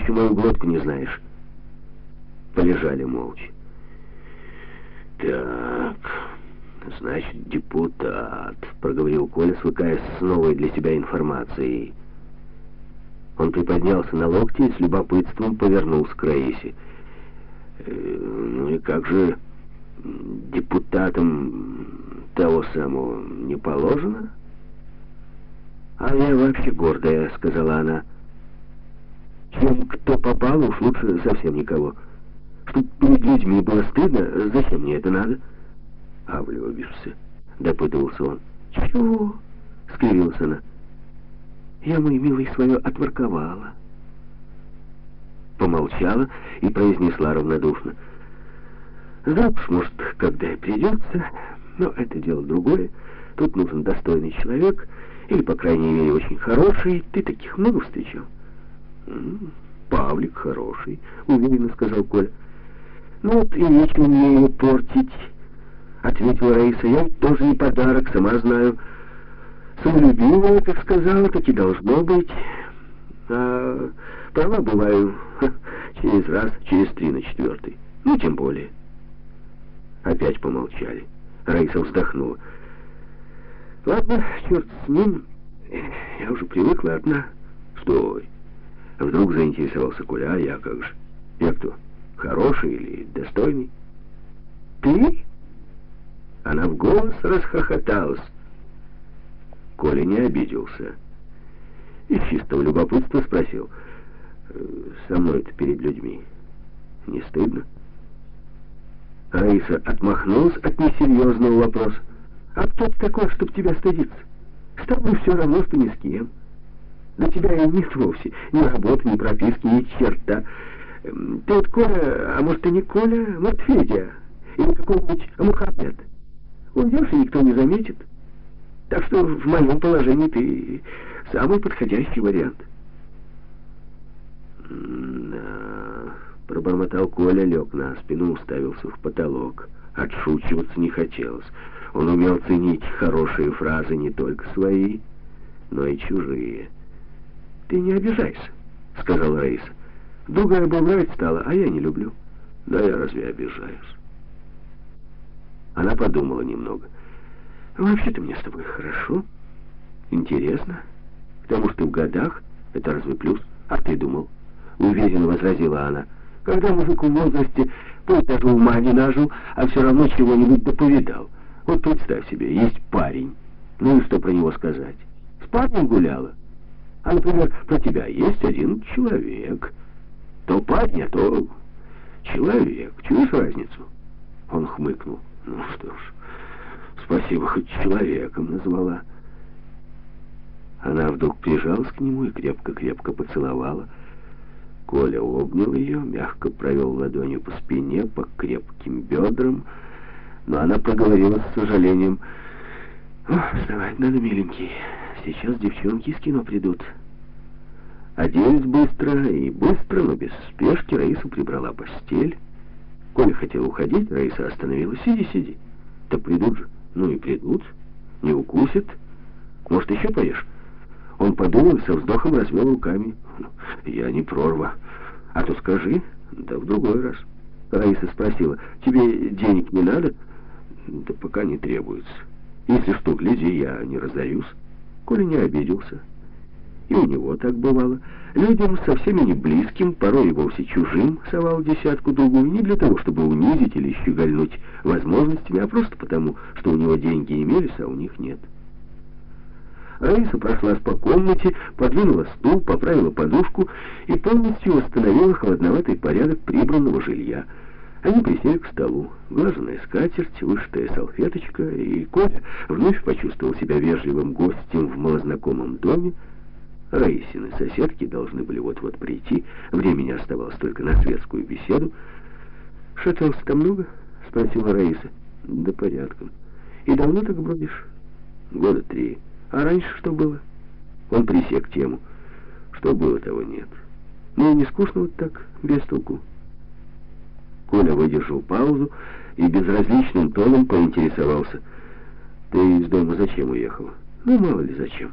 еще мою глотку не знаешь. Полежали молча. Так, значит, депутат, проговорил Коля, свыкаясь с новой для себя информацией. Он приподнялся на локте и с любопытством повернулся к Раисе. «Э, «Ну и как же депутатам того самого не положено?» «А я вообще гордая», — сказала она. «Чем кто попал, уж лучше совсем никого. Чтоб перед людьми было стыдно, зачем мне это надо?» «А влюбишься?» — допытывался он. «Чего?» — скривилась она. «Я, мой милый, свое отворковала». Помолчала и произнесла равнодушно. «Замуж, может, когда и придется, но это дело другое. Тут нужен достойный человек». Или, по крайней мере, очень хороший. Ты таких много встречал? Павлик хороший, уверенно сказал Коля. Ну вот и нечего мне его портить, ответила Раиса. Я тоже не подарок, сама знаю. Самолюбивая, как сказала, так и должно быть. А права бываю через раз, через три на четвертый. Ну, тем более. Опять помолчали. Раиса вздохнула. Ладно, черт с ним. Я уже привыкла одна. Стой. Вдруг заинтересовался Коля, а я как же? Я кто? Хороший или достойный? Ты? Она в голос расхохоталась. Коля не обиделся. И чистого любопытства спросил. «Э, со мной-то перед людьми не стыдно? Раиса отмахнулась от несерьезного вопроса. А кто такой, чтоб тебя стыдиться? С тобой все равно, что ни с кем. Для тебя и нет вовсе ни работы, ни прописки, ни черта. Эм, ты вот Коля, а может и не Коля, может Федя, или какой-нибудь Мухаммед. Уйдешь, и никто не заметит. Так что в моем положении ты самый подходящий вариант. Да, пробормотал Коля, лег на спину, уставился в потолок. Отшучиваться не хотелось. Он умел ценить хорошие фразы не только свои, но и чужие. «Ты не обижайся», — сказал Раиса. «Другая бы нравить стала, а я не люблю». «Да я разве обижаюсь?» Она подумала немного. «Вообще-то мне с тобой хорошо, интересно. К тому, что в годах, это разве плюс? А ты думал?» Уверенно возразила она. «Когда мужик в возрасте, пусть даже ума не нажил, а все равно чего-нибудь доповидал». Вот представь себе, есть парень. Ну и что про него сказать? С парнем гуляла. А, например, про тебя есть один человек. То парень, а то человек. Чуешь разницу? Он хмыкнул. Ну что ж, спасибо, хоть человеком назвала. Она вдруг прижалась к нему и крепко-крепко поцеловала. Коля обнял ее, мягко провел ладонью по спине, по крепким бедрам, но она проговорила с сожалением. вставать надо, миленький. Сейчас девчонки из кино придут». Оделись быстро, и быстро, но без спешки Раиса прибрала постель. Коля хотел уходить, Раиса остановилась. «Сиди, сиди. Так придут же». «Ну и придут. Не укусят. Может, еще поешь?» Он подумал со вздохом развел руками. «Я не прорва. А то скажи, да в другой раз». Раиса спросила, «Тебе денег не надо?» Да пока не требуется. Если что, гляди, я не разорюсь. Коля не обиделся. И у него так бывало. Людям совсем не близким, порой и вовсе чужим, совал десятку-другую, не для того, чтобы унизить или щегольнуть возможностями, а просто потому, что у него деньги имелись, а у них нет. Раиса прошлась по комнате, подвинула стул, поправила подушку и полностью восстановила холодноватый порядок прибранного жилья — они присели к столу. Глаженная скатерть, вышитая салфеточка, и Коля вновь почувствовал себя вежливым гостем в малознакомом доме. Раисины соседки должны были вот-вот прийти. Времени оставалось только на светскую беседу. «Шатался там много?» — спросила Раиса. «Да порядком. И давно так бродишь?» «Года три. А раньше что было?» Он присек тему. «Что было, того нет. Мне не скучно вот так, без толку». Коля выдержал паузу и безразличным тоном поинтересовался. «Ты из дома зачем уехала?» «Ну, мало ли зачем».